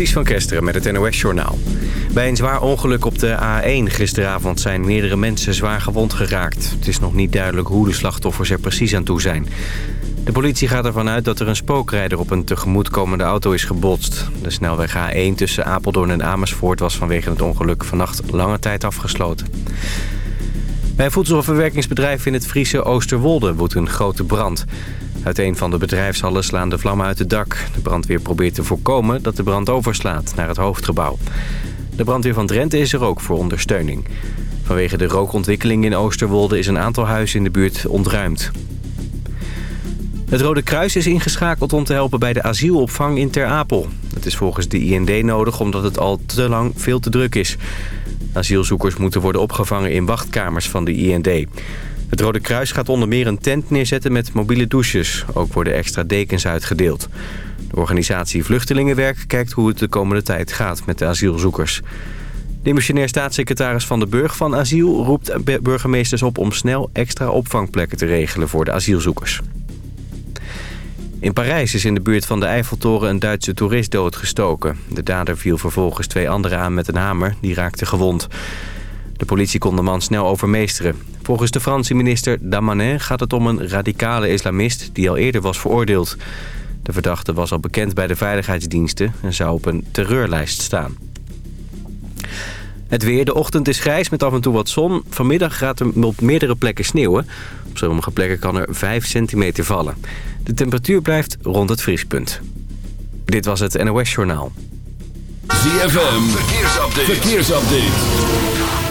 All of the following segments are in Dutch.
Ties van Kesteren met het NOS-journaal. Bij een zwaar ongeluk op de A1 gisteravond zijn meerdere mensen zwaar gewond geraakt. Het is nog niet duidelijk hoe de slachtoffers er precies aan toe zijn. De politie gaat ervan uit dat er een spookrijder op een tegemoetkomende auto is gebotst. De snelweg A1 tussen Apeldoorn en Amersfoort was vanwege het ongeluk vannacht lange tijd afgesloten. Bij een voedselverwerkingsbedrijf in het Friese Oosterwolde woedt een grote brand. Uit een van de bedrijfshallen slaan de vlammen uit het dak. De brandweer probeert te voorkomen dat de brand overslaat naar het hoofdgebouw. De brandweer van Drenthe is er ook voor ondersteuning. Vanwege de rookontwikkeling in Oosterwolde is een aantal huizen in de buurt ontruimd. Het Rode Kruis is ingeschakeld om te helpen bij de asielopvang in Ter Apel. Het is volgens de IND nodig omdat het al te lang veel te druk is. Asielzoekers moeten worden opgevangen in wachtkamers van de IND. Het Rode Kruis gaat onder meer een tent neerzetten met mobiele douches. Ook worden extra dekens uitgedeeld. De organisatie Vluchtelingenwerk kijkt hoe het de komende tijd gaat met de asielzoekers. De missionair staatssecretaris Van de Burg van Asiel roept burgemeesters op om snel extra opvangplekken te regelen voor de asielzoekers. In Parijs is in de buurt van de Eiffeltoren een Duitse toerist doodgestoken. De dader viel vervolgens twee anderen aan met een hamer. Die raakte gewond. De politie kon de man snel overmeesteren. Volgens de Franse minister Damanin gaat het om een radicale islamist... die al eerder was veroordeeld. De verdachte was al bekend bij de veiligheidsdiensten... en zou op een terreurlijst staan. Het weer. De ochtend is grijs met af en toe wat zon. Vanmiddag gaat er op meerdere plekken sneeuwen. Op sommige plekken kan er 5 centimeter vallen. De temperatuur blijft rond het vriespunt. Dit was het NOS Journaal. ZFM. Verkeersupdate. Verkeersupdate.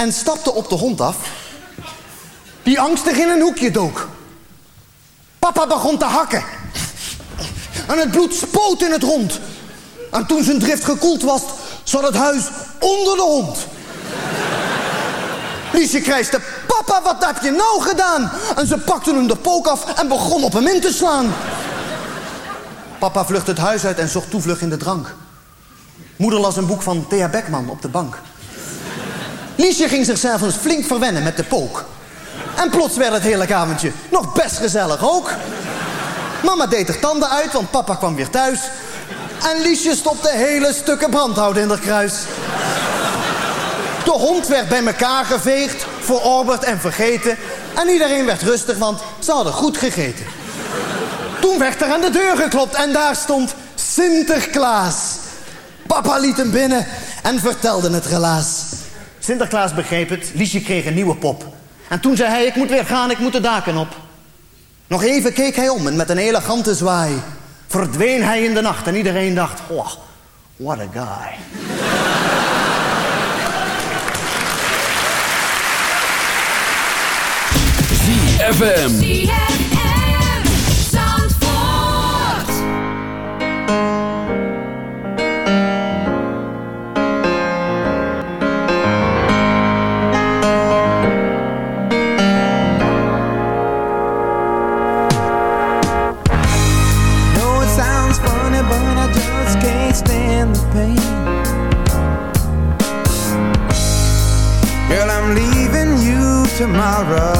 En stapte op de hond af, die angstig in een hoekje dook. Papa begon te hakken. En het bloed spoot in het rond. En toen zijn drift gekoeld was, zat het huis onder de hond. Liesje krijste, papa, wat heb je nou gedaan? En ze pakte hem de pook af en begon op hem in te slaan. Papa vluchtte het huis uit en zocht toevlucht in de drank. Moeder las een boek van Thea Beckman op de bank. Liesje ging zichzelf eens flink verwennen met de pook. En plots werd het hele avondje nog best gezellig ook. Mama deed er tanden uit, want papa kwam weer thuis. En Liesje stopte hele stukken brandhout in haar kruis. De hond werd bij elkaar geveegd, verorberd en vergeten. En iedereen werd rustig, want ze hadden goed gegeten. Toen werd er aan de deur geklopt en daar stond Sinterklaas. Papa liet hem binnen en vertelde het relaas. Sinterklaas begreep het, Liesje kreeg een nieuwe pop. En toen zei hij, ik moet weer gaan, ik moet de daken op. Nog even keek hij om en met een elegante zwaai... verdween hij in de nacht en iedereen dacht... Oh, what a guy. ZFM. my rug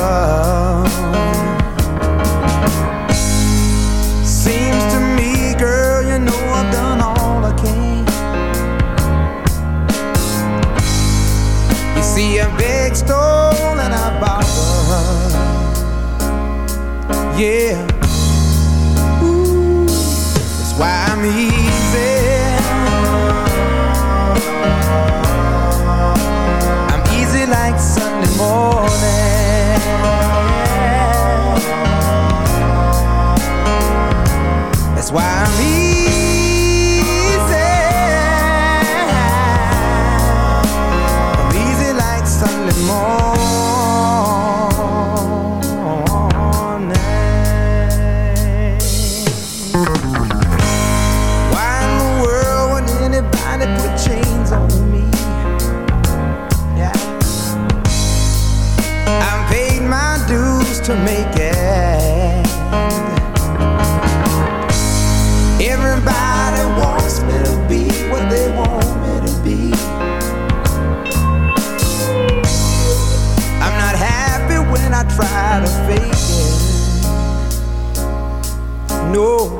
know.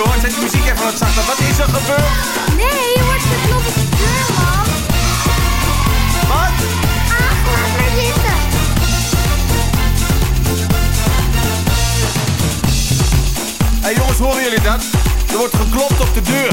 Zijn Zet de muziek even wat zachter. Wat is er gebeurd? Nee, je wordt geklopt op de deur, man. Wat? Hé hey, jongens, horen jullie dat? Er wordt geklopt op de deur.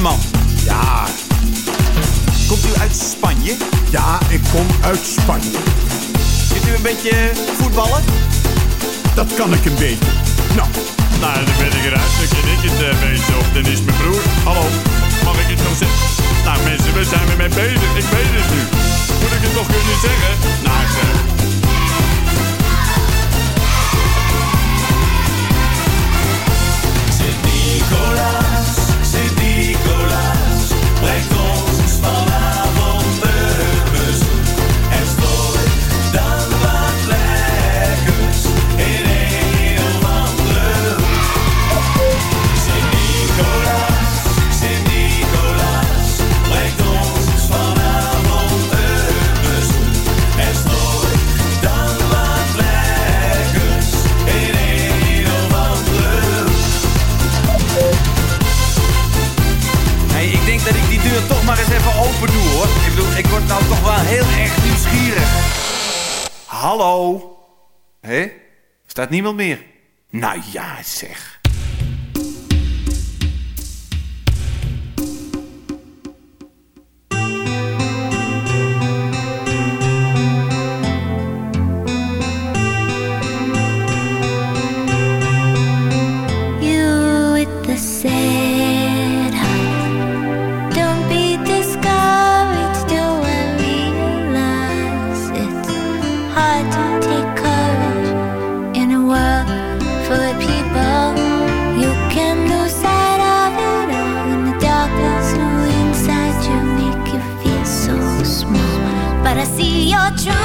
man. Ja. Komt u uit Spanje? Ja, ik kom uit Spanje. Kunt u een beetje voetballen? Dat kan ik een beetje. Nou. Nou, dan ben ik eruit. Dan ken ik het eh, beetje. Of dan is mijn broer. Hallo, mag ik het nog zeggen? Nou mensen, we zijn ermee bezig. Ik weet het nu. Moet ik het nog kunnen zeggen? Nou, ik zeg... toch maar eens even open doen hoor. Ik bedoel, ik word nou toch wel heel erg nieuwsgierig. Hallo? Hé? Staat niemand meer? Nou ja, zeg. try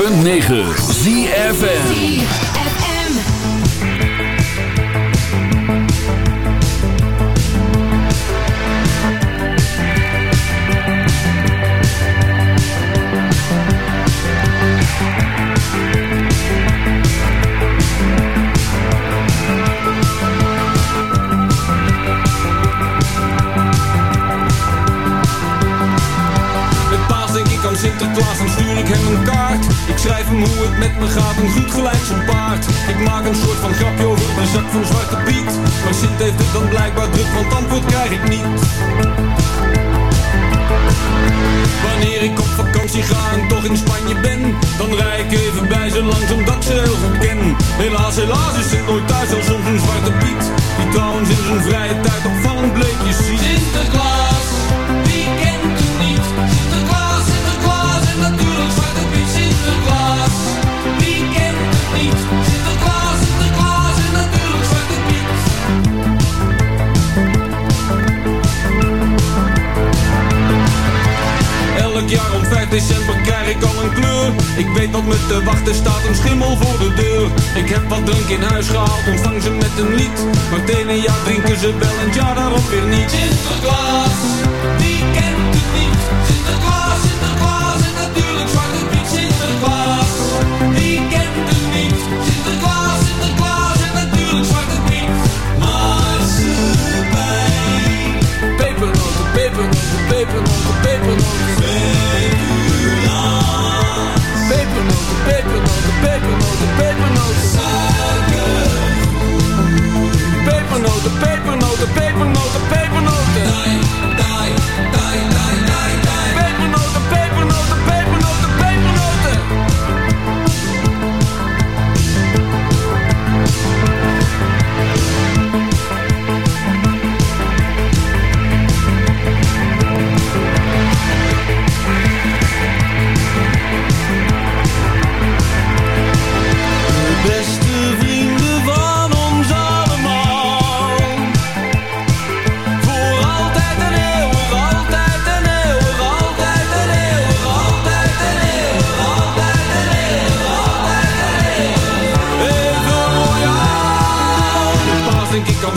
106.9 ZFN Maak een soort van grapje over mijn zak van Zwarte Piet. Maar Sint heeft het dan blijkbaar druk, want antwoord krijg ik niet. Wanneer ik op vakantie ga en toch in Spanje ben Dan rij ik even bij ze langs omdat ze heel goed ken Helaas, helaas is nooit thuis als soms een zwarte piet Die trouwens in zijn vrije tijd opvallend bleekjes ziet december krijg ik al een kleur. Ik weet wat me te wachten staat, een schimmel voor de deur. Ik heb wat drank in huis gehaald, ontvang ze met een lied. Maar het ene jaar drinken ze wel en jaar daarop weer niet. Sinterklaas, wie kent het niet? Sinterklaas, Sinterklaas en natuurlijk Zwarte Piet. Sinterklaas, wie kent het niet? Sinterklaas, Sinterklaas en natuurlijk Zwarte Piet. Marsepein Pepernoten, pepernoten, pepernoten, pepernoten pepernoten, pepernoten, pepernoten Dai, dai, dai,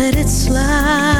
let it slide.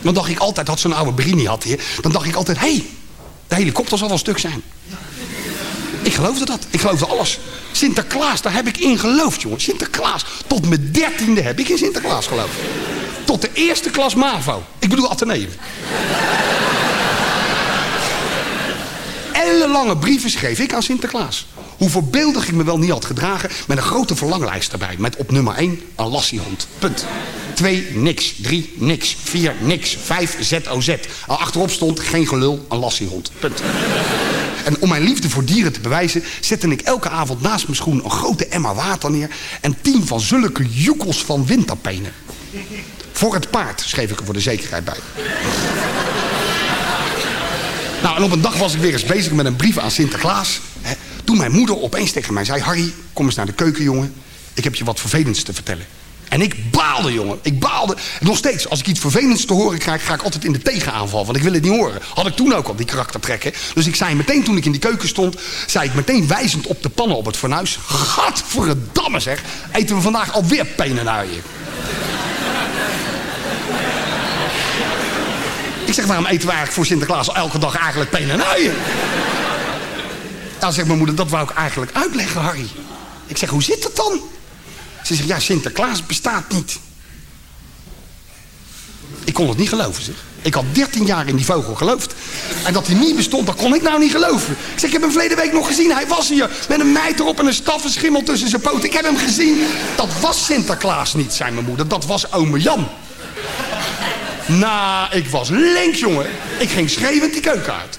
Dan dacht ik altijd, had zo'n oude Berini had hier... dan dacht ik altijd, hé, hey, de helikopter zal wel stuk zijn. Ik geloofde dat. Ik geloofde alles. Sinterklaas, daar heb ik in geloofd, jongen. Sinterklaas. Tot mijn dertiende heb ik in Sinterklaas geloofd. Tot de eerste klas MAVO. Ik bedoel Atheneum. Ellenlange brieven schreef ik aan Sinterklaas. Hoe voorbeeldig ik me wel niet had gedragen... met een grote verlanglijst erbij. Met op nummer 1 een lassiehond. Punt. 2 niks. 3 niks. 4 niks. 5 ZOZ. Al achterop stond geen gelul, een lassiehond. Punt. En om mijn liefde voor dieren te bewijzen... zette ik elke avond naast mijn schoen een grote emmer water neer... en tien van zulke joekels van windtapenen. Voor het paard, schreef ik er voor de zekerheid bij. Nou, en op een dag was ik weer eens bezig met een brief aan Sinterklaas. Toen mijn moeder opeens tegen mij zei... Harry, kom eens naar de keuken, jongen. Ik heb je wat vervelends te vertellen. En ik baalde, jongen. Ik baalde. Nog steeds, als ik iets vervelends te horen krijg... ga ik altijd in de tegenaanval, want ik wil het niet horen. Had ik toen ook al, die karaktertrekken. Dus ik zei meteen, toen ik in die keuken stond... zei ik meteen wijzend op de pannen op het fornuis... Gadverdamme zeg, eten we vandaag alweer penenuien. Ik zeg, waarom eten we eigenlijk voor Sinterklaas elke dag eigenlijk penenuien? Nou, zegt mijn moeder, dat wou ik eigenlijk uitleggen, Harry. Ik zeg, hoe zit het dan? Ze zegt, ja, Sinterklaas bestaat niet. Ik kon het niet geloven, zeg. Ik had 13 jaar in die vogel geloofd. En dat hij niet bestond, dat kon ik nou niet geloven. Ik zeg, ik heb hem verleden week nog gezien. Hij was hier met een meid erop en een staffenschimmel tussen zijn poten. Ik heb hem gezien. Dat was Sinterklaas niet, zei mijn moeder. Dat was ome Jan. Nou, ik was links, jongen. Ik ging schreeuwend die keuken uit.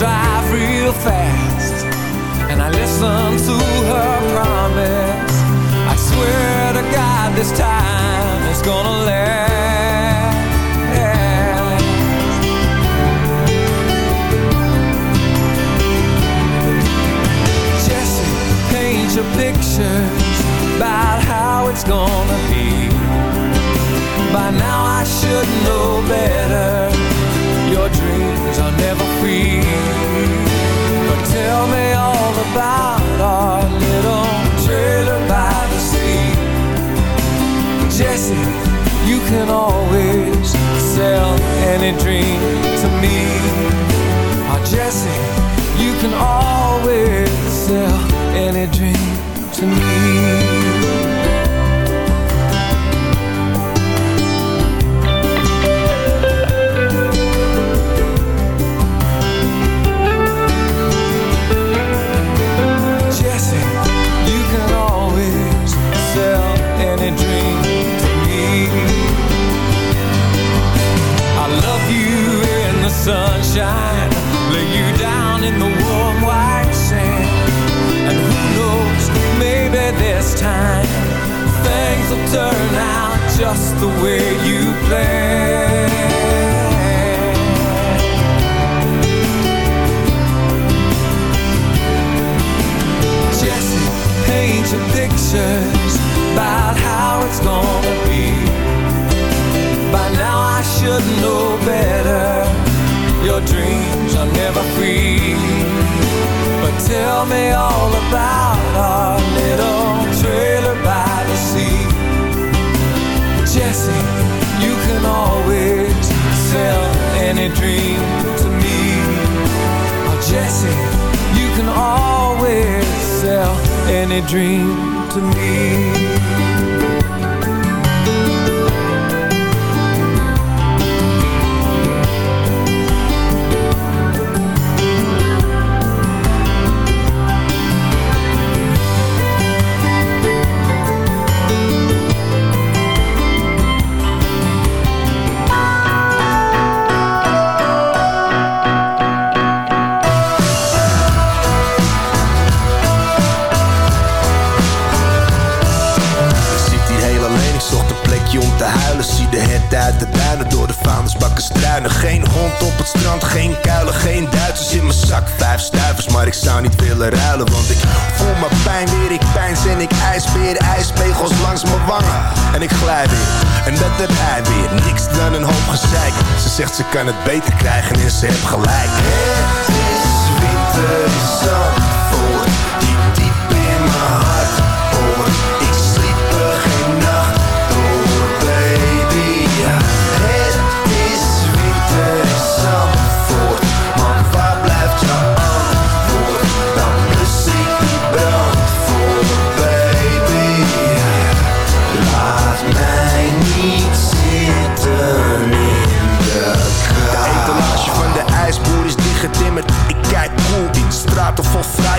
Oh, you can always sell any dream to me. Want ik voel mijn pijn weer, ik pijns en ik ijsbeer Ijspegels langs mijn wangen. En ik glij weer. En dat heb hij weer, niks dan een hoop gezeik. Ze zegt ze kan het beter krijgen en ze heeft gelijk. Het is winter in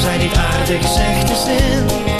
zijn niet aardig, zegt de zin.